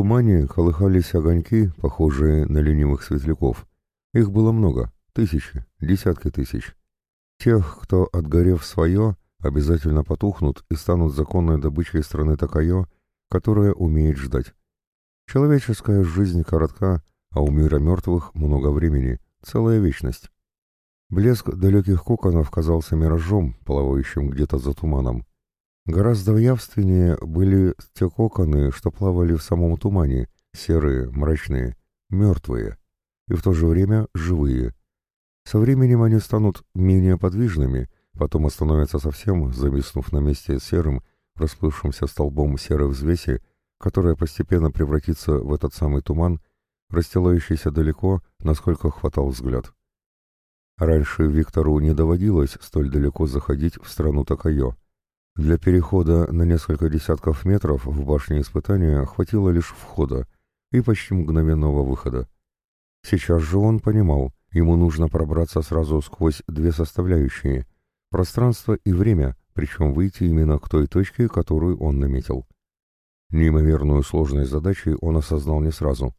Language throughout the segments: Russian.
тумане колыхались огоньки, похожие на ленивых светляков. Их было много, тысячи, десятки тысяч. Тех, кто, отгорев свое, обязательно потухнут и станут законной добычей страны Такайо, которая умеет ждать. Человеческая жизнь коротка, а у мира мертвых много времени, целая вечность. Блеск далеких коконов казался миражом, плавающим где-то за туманом. Гораздо явственнее были те коконы, что плавали в самом тумане, серые, мрачные, мертвые, и в то же время живые. Со временем они станут менее подвижными, потом остановятся совсем, зависнув на месте серым, расплывшимся столбом серой взвеси, которая постепенно превратится в этот самый туман, расстилающийся далеко, насколько хватал взгляд. Раньше Виктору не доводилось столь далеко заходить в страну Такайо. Для перехода на несколько десятков метров в башне испытания хватило лишь входа и почти мгновенного выхода. Сейчас же он понимал, ему нужно пробраться сразу сквозь две составляющие — пространство и время, причем выйти именно к той точке, которую он наметил. Неимоверную сложность задачи он осознал не сразу,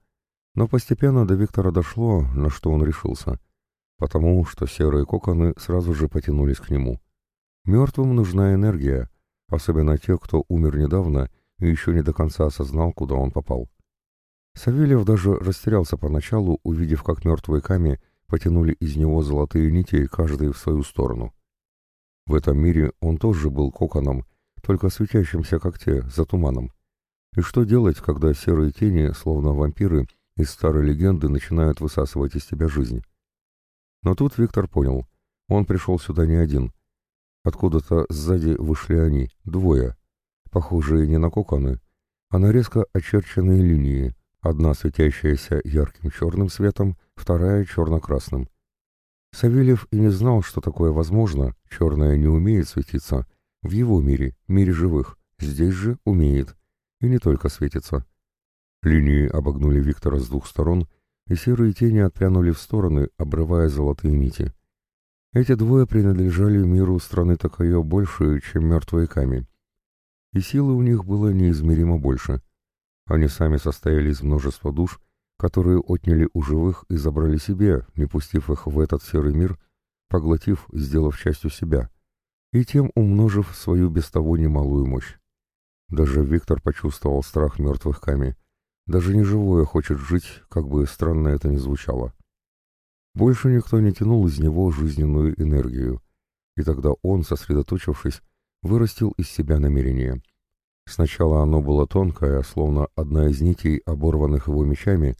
но постепенно до Виктора дошло, на что он решился, потому что серые коконы сразу же потянулись к нему. Мертвым нужна энергия, особенно те, кто умер недавно и еще не до конца осознал, куда он попал. Савельев даже растерялся поначалу, увидев, как мертвые ками потянули из него золотые нити, каждый в свою сторону. В этом мире он тоже был коконом, только светящимся, как те, за туманом. И что делать, когда серые тени, словно вампиры, из старой легенды начинают высасывать из тебя жизнь? Но тут Виктор понял, он пришел сюда не один. Откуда-то сзади вышли они, двое, похожие не на коконы, а на резко очерченные линии, одна светящаяся ярким черным светом, вторая черно-красным. Савельев и не знал, что такое возможно, черное не умеет светиться, в его мире, мире живых, здесь же умеет, и не только светится. Линии обогнули Виктора с двух сторон, и серые тени отпрянули в стороны, обрывая золотые нити. Эти двое принадлежали миру страны Такайо больше, чем мертвые камень. И силы у них было неизмеримо больше. Они сами состояли из множества душ, которые отняли у живых и забрали себе, не пустив их в этот серый мир, поглотив, сделав частью себя, и тем умножив свою без того немалую мощь. Даже Виктор почувствовал страх мертвых камей. Даже неживое хочет жить, как бы странно это ни звучало. Больше никто не тянул из него жизненную энергию, и тогда он, сосредоточившись, вырастил из себя намерение. Сначала оно было тонкое, словно одна из нитей, оборванных его мечами,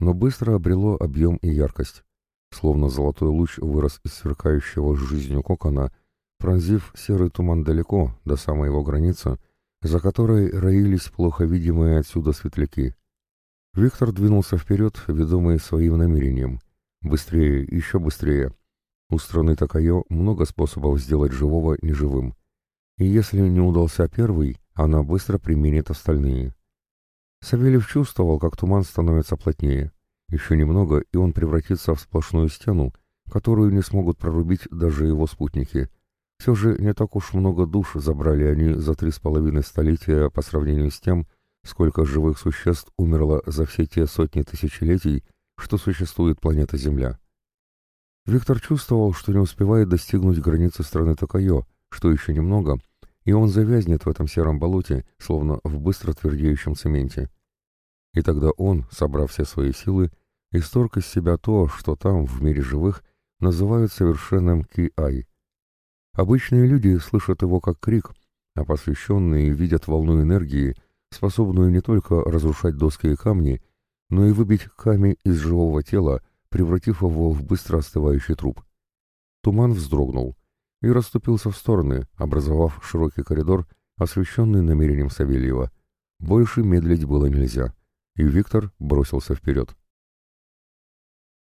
но быстро обрело объем и яркость. Словно золотой луч вырос из сверкающего жизнью кокона, пронзив серый туман далеко, до самой его границы, за которой роились плохо видимые отсюда светляки. Виктор двинулся вперед, ведомый своим намерением. Быстрее, еще быстрее. У страны Такайо много способов сделать живого неживым. И если не удался первый, она быстро применит остальные. Савельев чувствовал, как туман становится плотнее. Еще немного, и он превратится в сплошную стену, которую не смогут прорубить даже его спутники — все же не так уж много душ забрали они за три с половиной столетия по сравнению с тем, сколько живых существ умерло за все те сотни тысячелетий, что существует планета Земля. Виктор чувствовал, что не успевает достигнуть границы страны Токайо, что еще немного, и он завязнет в этом сером болоте, словно в быстро твердеющем цементе. И тогда он, собрав все свои силы, исторг из себя то, что там, в мире живых, называют совершенным Ки-Ай — Обычные люди слышат его как крик, а посвященные видят волну энергии, способную не только разрушать доски и камни, но и выбить камень из живого тела, превратив его в быстро остывающий труп. Туман вздрогнул и расступился в стороны, образовав широкий коридор, освещенный намерением Савельева. Больше медлить было нельзя, и Виктор бросился вперед.